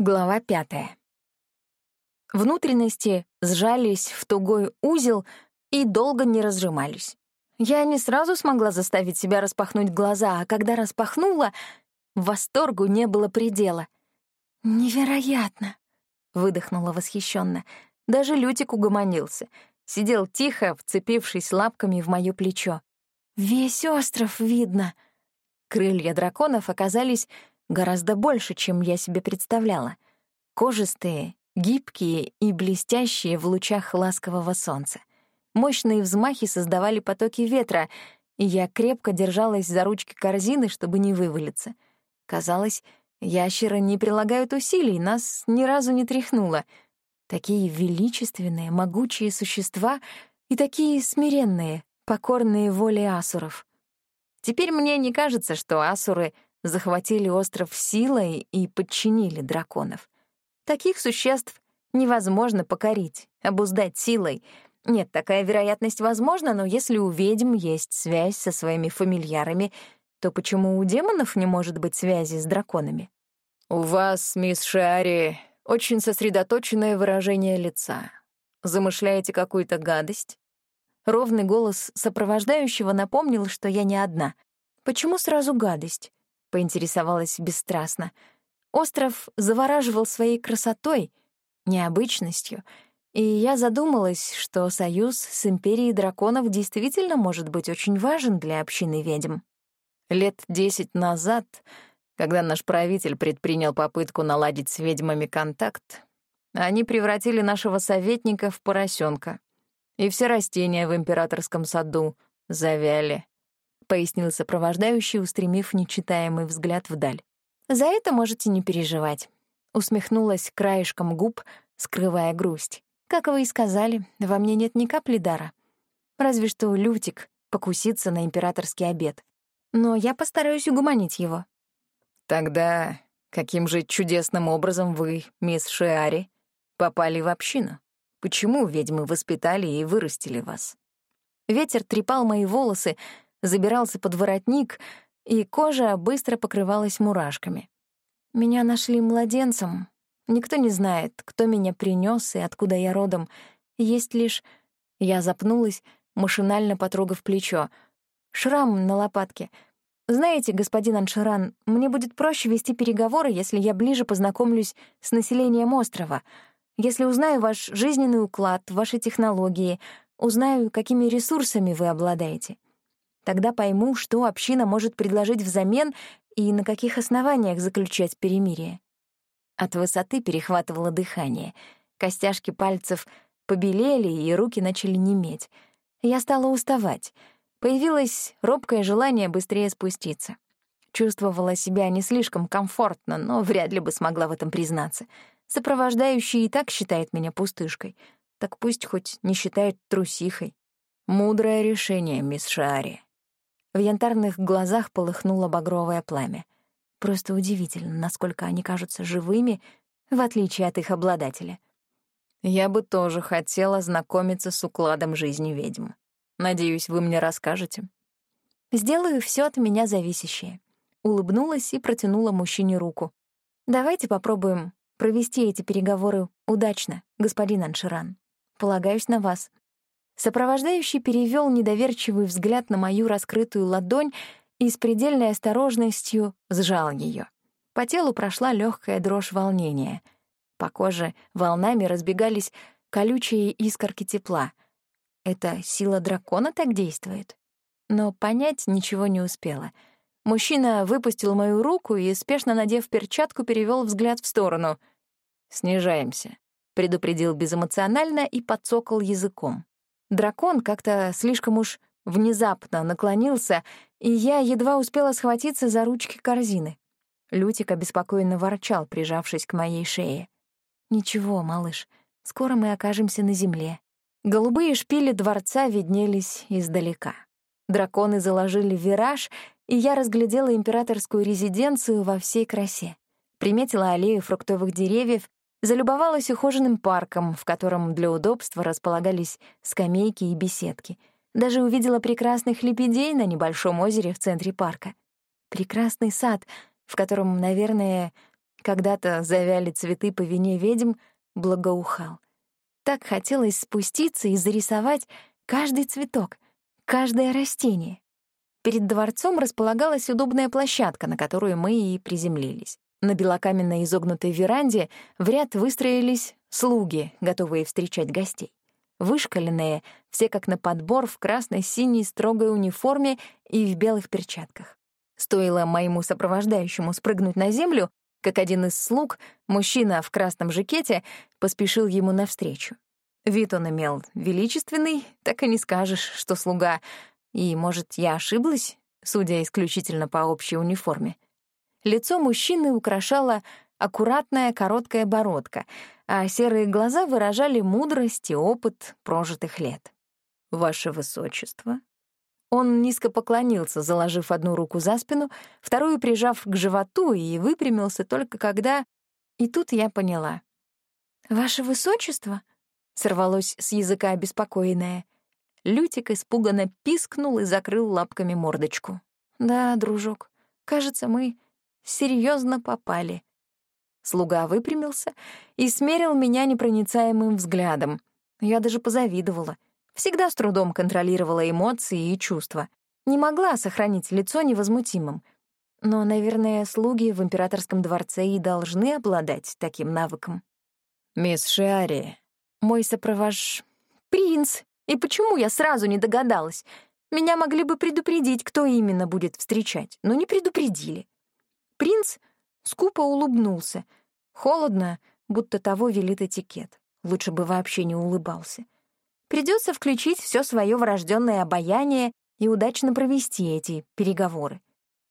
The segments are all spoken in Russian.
Глава пятая. Внутренности сжались в тугой узел и долго не разжимались. Я не сразу смогла заставить себя распахнуть глаза, а когда распахнула, восторгу не было предела. «Невероятно!» — выдохнула восхищенно. Даже Лютик угомонился. Сидел тихо, вцепившись лапками в моё плечо. «Весь остров видно!» Крылья драконов оказались гораздо больше, чем я себе представляла. Кожистые, гибкие и блестящие в лучах ласкового солнца. Мощные взмахи создавали потоки ветра, и я крепко держалась за ручки корзины, чтобы не вывалиться. Казалось, ящеры не прилагают усилий, нас ни разу не тряхнуло. Такие величественные, могучие существа и такие смиренные, покорные воле асуров. Теперь мне не кажется, что асуры — захватили остров силой и подчинили драконов. Таких существ невозможно покорить, обуздать силой. Нет, такая вероятность возможна, но если у ведьм есть связь со своими фамильярами, то почему у демонов не может быть связи с драконами? «У вас, мисс Шиари, очень сосредоточенное выражение лица. Замышляете какую-то гадость?» Ровный голос сопровождающего напомнил, что я не одна. Почему сразу гадость? — поинтересовалась бесстрастно. Остров завораживал своей красотой, необычностью, и я задумалась, что союз с Империей Драконов действительно может быть очень важен для общины ведьм. Лет десять назад, когда наш правитель предпринял попытку наладить с ведьмами контакт, они превратили нашего советника в поросенка, и все растения в императорском саду завяли пояснил сопровождающий, устремив нечитаемый взгляд вдаль. «За это можете не переживать», — усмехнулась краешком губ, скрывая грусть. «Как вы и сказали, во мне нет ни капли дара. Разве что Лютик покусится на императорский обед. Но я постараюсь угомонить его». «Тогда каким же чудесным образом вы, мисс Шиари, попали в общину? Почему ведьмы воспитали и вырастили вас?» Ветер трепал мои волосы, забирался под воротник, и кожа быстро покрывалась мурашками. Меня нашли младенцем. Никто не знает, кто меня принес и откуда я родом. Есть лишь... Я запнулась, машинально потрогав плечо. Шрам на лопатке. Знаете, господин Анширан, мне будет проще вести переговоры, если я ближе познакомлюсь с населением острова. Если узнаю ваш жизненный уклад, ваши технологии, узнаю, какими ресурсами вы обладаете. Тогда пойму, что община может предложить взамен и на каких основаниях заключать перемирие. От высоты перехватывало дыхание. Костяшки пальцев побелели, и руки начали неметь. Я стала уставать. Появилось робкое желание быстрее спуститься. Чувствовала себя не слишком комфортно, но вряд ли бы смогла в этом признаться. Сопровождающий и так считает меня пустышкой. Так пусть хоть не считает трусихой. Мудрое решение, мисс Шари. В янтарных глазах полыхнуло багровое пламя. Просто удивительно, насколько они кажутся живыми, в отличие от их обладателя. Я бы тоже хотела знакомиться с укладом жизни ведьм. Надеюсь, вы мне расскажете. Сделаю все от меня зависящее. Улыбнулась и протянула мужчине руку. Давайте попробуем провести эти переговоры удачно, господин Анширан. Полагаюсь на вас. Сопровождающий перевел недоверчивый взгляд на мою раскрытую ладонь и с предельной осторожностью сжал ее. По телу прошла легкая дрожь волнения. По коже волнами разбегались колючие искорки тепла. Это сила дракона так действует? Но понять ничего не успела. Мужчина выпустил мою руку и, спешно надев перчатку, перевел взгляд в сторону. «Снижаемся», — предупредил безэмоционально и подсокал языком. Дракон как-то слишком уж внезапно наклонился, и я едва успела схватиться за ручки корзины. Лютик обеспокоенно ворчал, прижавшись к моей шее. «Ничего, малыш, скоро мы окажемся на земле». Голубые шпили дворца виднелись издалека. Драконы заложили вираж, и я разглядела императорскую резиденцию во всей красе. Приметила аллею фруктовых деревьев Залюбовалась ухоженным парком, в котором для удобства располагались скамейки и беседки. Даже увидела прекрасных лебедей на небольшом озере в центре парка. Прекрасный сад, в котором, наверное, Когда-то завяли цветы по вине ведьм, благоухал. Так хотелось спуститься и зарисовать каждый цветок, каждое растение. Перед дворцом располагалась удобная площадка, на которую мы и приземлились. На белокаменной изогнутой веранде в ряд выстроились слуги, готовые встречать гостей. Вышкаленные, все как на подбор, в красной синей строгой униформе и в белых перчатках. Стоило моему сопровождающему спрыгнуть на землю, как один из слуг, мужчина в красном жакете, поспешил ему навстречу. Вид он имел величественный, так и не скажешь, что слуга. И, может, я ошиблась, судя исключительно по общей униформе. Лицо мужчины украшала аккуратная короткая бородка, а серые глаза выражали мудрость и опыт прожитых лет. «Ваше Высочество». Он низко поклонился, заложив одну руку за спину, вторую прижав к животу и выпрямился только когда... И тут я поняла. «Ваше Высочество?» — сорвалось с языка обеспокоенное. Лютик испуганно пискнул и закрыл лапками мордочку. «Да, дружок, кажется, мы серьезно попали». Слуга выпрямился и смерил меня непроницаемым взглядом. Я даже позавидовала. Всегда с трудом контролировала эмоции и чувства. Не могла сохранить лицо невозмутимым. Но, наверное, слуги в императорском дворце и должны обладать таким навыком. «Мисс Шиари, мой сопровож... Принц! И почему я сразу не догадалась? Меня могли бы предупредить, кто именно будет встречать, но не предупредили. Принц скупо улыбнулся — Холодно, будто того велит этикет. Лучше бы вообще не улыбался. Придется включить все свое врожденное обаяние и удачно провести эти переговоры.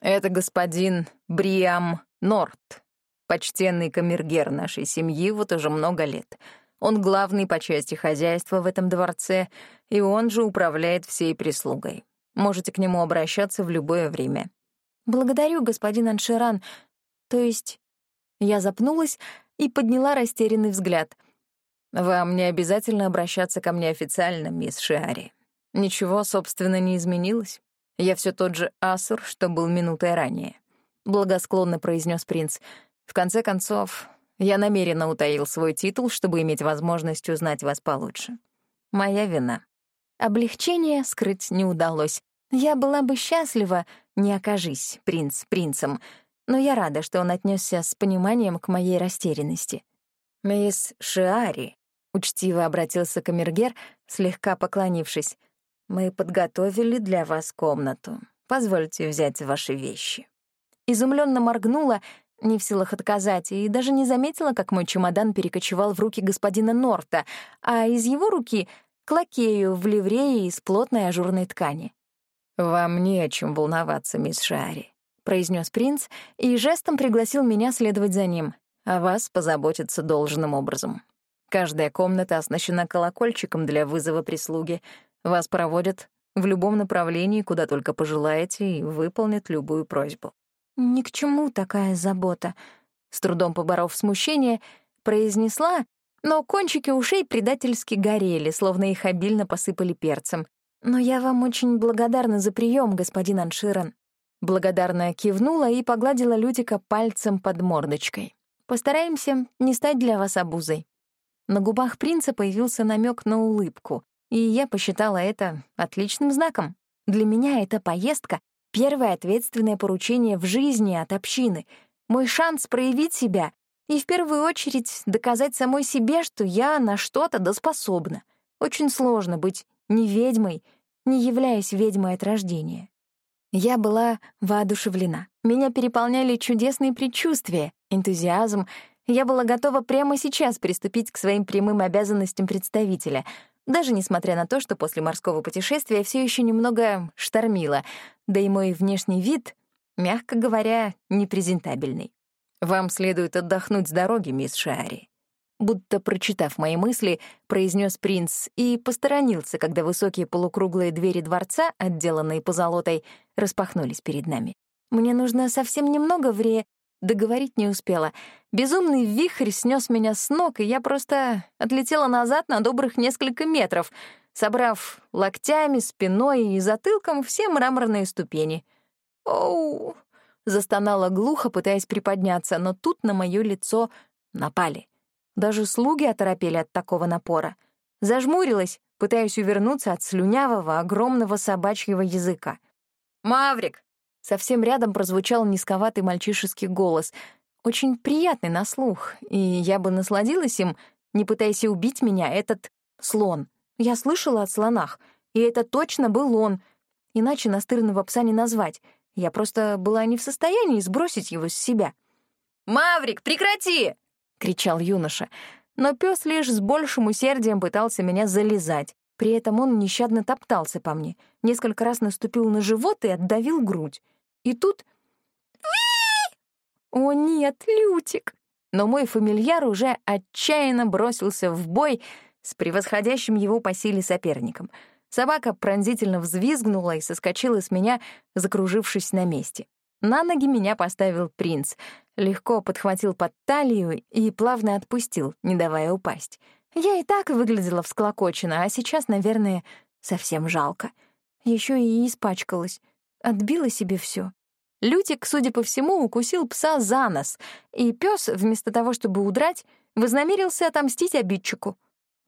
Это господин Бриам Норт, почтенный камергер нашей семьи вот уже много лет. Он главный по части хозяйства в этом дворце, и он же управляет всей прислугой. Можете к нему обращаться в любое время. Благодарю, господин Анширан. То есть я запнулась и подняла растерянный взгляд. «Вам не обязательно обращаться ко мне официально, мисс Шиари. Ничего, собственно, не изменилось. Я все тот же Асур, что был минутой ранее», — благосклонно произнес принц. «В конце концов, я намеренно утаил свой титул, чтобы иметь возможность узнать вас получше. Моя вина». Облегчение скрыть не удалось. Я была бы счастлива, не окажись принц принцем, но я рада, что он отнесся с пониманием к моей растерянности. «Мисс Шиари», — учтиво обратился Камергер, слегка поклонившись, «мы подготовили для вас комнату. Позвольте взять ваши вещи». Изумленно моргнула, не в силах отказать, и даже не заметила, как мой чемодан перекочевал в руки господина Норта, а из его руки — к лакею в ливрее из плотной ажурной ткани. «Вам не о чем волноваться, мисс Шиари произнес принц и жестом пригласил меня следовать за ним. «О вас позаботиться должным образом. Каждая комната оснащена колокольчиком для вызова прислуги. Вас проводят в любом направлении, куда только пожелаете, и выполнят любую просьбу». «Ни к чему такая забота», — с трудом поборов смущение, произнесла, но кончики ушей предательски горели, словно их обильно посыпали перцем. «Но я вам очень благодарна за прием, господин Анширан. Благодарно кивнула и погладила Лютика пальцем под мордочкой. «Постараемся не стать для вас обузой». На губах принца появился намек на улыбку, и я посчитала это отличным знаком. Для меня эта поездка — первое ответственное поручение в жизни от общины, мой шанс проявить себя и в первую очередь доказать самой себе, что я на что-то доспособна. Очень сложно быть не ведьмой, не являясь ведьмой от рождения. Я была воодушевлена. Меня переполняли чудесные предчувствия, энтузиазм. Я была готова прямо сейчас приступить к своим прямым обязанностям представителя, даже несмотря на то, что после морского путешествия все еще немного штормило, да и мой внешний вид, мягко говоря, непрезентабельный. «Вам следует отдохнуть с дороги, мисс Шари», будто прочитав мои мысли, произнес принц и посторонился, когда высокие полукруглые двери дворца, отделанные позолотой, распахнулись перед нами. Мне нужно совсем немного вре... Договорить не успела. Безумный вихрь снес меня с ног, и я просто отлетела назад на добрых несколько метров, собрав локтями, спиной и затылком все мраморные ступени. «Оу!» — застонала глухо, пытаясь приподняться, но тут на моё лицо напали. Даже слуги оторопели от такого напора. Зажмурилась, пытаясь увернуться от слюнявого, огромного собачьего языка. «Маврик!» Совсем рядом прозвучал низковатый мальчишеский голос, очень приятный на слух, и я бы насладилась им, не пытаясь убить меня, этот слон. Я слышала о слонах, и это точно был он, иначе настырного пса не назвать. Я просто была не в состоянии сбросить его с себя. «Маврик, прекрати!» — кричал юноша. Но пес лишь с большим усердием пытался меня залезать. При этом он нещадно топтался по мне, несколько раз наступил на живот и отдавил грудь. И тут... О нет, Лютик! Но мой фамильяр уже отчаянно бросился в бой с превосходящим его по силе соперником. Собака пронзительно взвизгнула и соскочила с меня, закружившись на месте. На ноги меня поставил принц, легко подхватил под талию и плавно отпустил, не давая упасть. Я и так выглядела всклокочена, а сейчас, наверное, совсем жалко. Еще и испачкалась, отбила себе все. Лютик, судя по всему, укусил пса за нос, и пес, вместо того, чтобы удрать, вознамерился отомстить обидчику.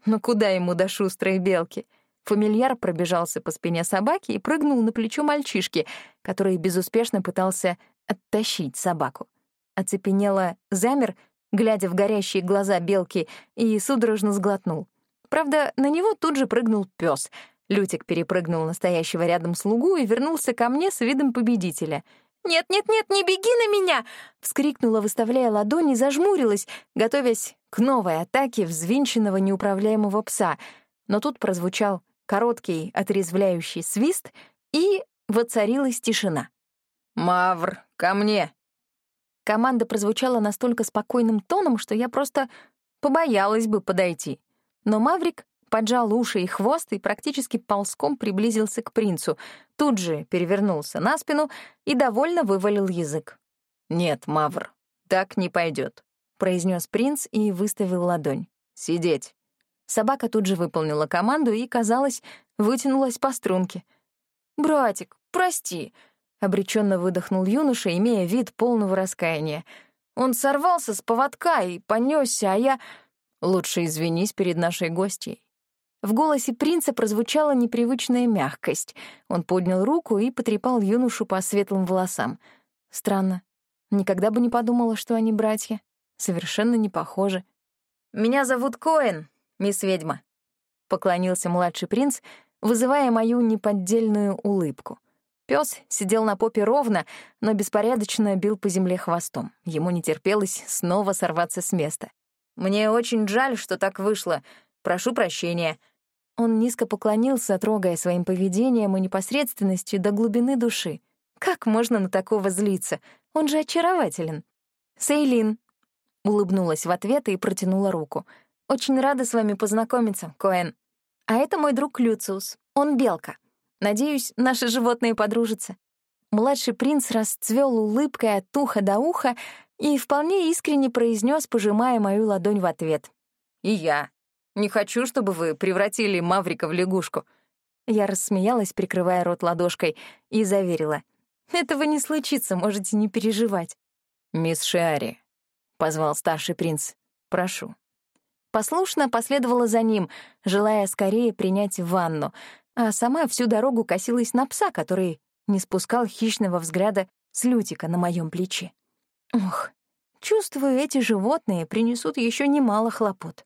Но куда ему до шустрой белки? Фамильяр пробежался по спине собаки и прыгнул на плечо мальчишки, который безуспешно пытался оттащить собаку. Оцепенело замер, глядя в горящие глаза белки, и судорожно сглотнул. Правда, на него тут же прыгнул пес. Лютик перепрыгнул настоящего рядом слугу и вернулся ко мне с видом победителя — «Нет, нет, нет, не беги на меня!» — вскрикнула, выставляя ладони, зажмурилась, готовясь к новой атаке взвинченного неуправляемого пса. Но тут прозвучал короткий отрезвляющий свист, и воцарилась тишина. «Мавр, ко мне!» Команда прозвучала настолько спокойным тоном, что я просто побоялась бы подойти. Но Маврик поджал уши и хвост и практически ползком приблизился к принцу, тут же перевернулся на спину и довольно вывалил язык. «Нет, Мавр, так не пойдет, произнес принц и выставил ладонь. «Сидеть». Собака тут же выполнила команду и, казалось, вытянулась по струнке. «Братик, прости», — обреченно выдохнул юноша, имея вид полного раскаяния. «Он сорвался с поводка и понесся, а я...» «Лучше извинись перед нашей гостьей. В голосе принца прозвучала непривычная мягкость. Он поднял руку и потрепал юношу по светлым волосам. Странно. Никогда бы не подумала, что они братья. Совершенно не похожи. «Меня зовут Коэн, мисс ведьма», — поклонился младший принц, вызывая мою неподдельную улыбку. Пёс сидел на попе ровно, но беспорядочно бил по земле хвостом. Ему не терпелось снова сорваться с места. «Мне очень жаль, что так вышло. Прошу прощения», он низко поклонился, трогая своим поведением и непосредственностью до глубины души. Как можно на такого злиться? Он же очарователен. «Сейлин», — улыбнулась в ответ и протянула руку. «Очень рада с вами познакомиться, Коэн. А это мой друг Люциус. Он белка. Надеюсь, наши животные подружатся». Младший принц расцвел улыбкой от уха до уха и вполне искренне произнес, пожимая мою ладонь в ответ. «И я. Не хочу, чтобы вы превратили Маврика в лягушку». Я рассмеялась, прикрывая рот ладошкой, и заверила. «Этого не случится, можете не переживать». «Мисс Шиари», — позвал старший принц, — «прошу». Послушно последовала за ним, желая скорее принять ванну, а сама всю дорогу косилась на пса, который не спускал хищного взгляда с Лютика на моем плече. Ох, чувствую, эти животные принесут еще немало хлопот.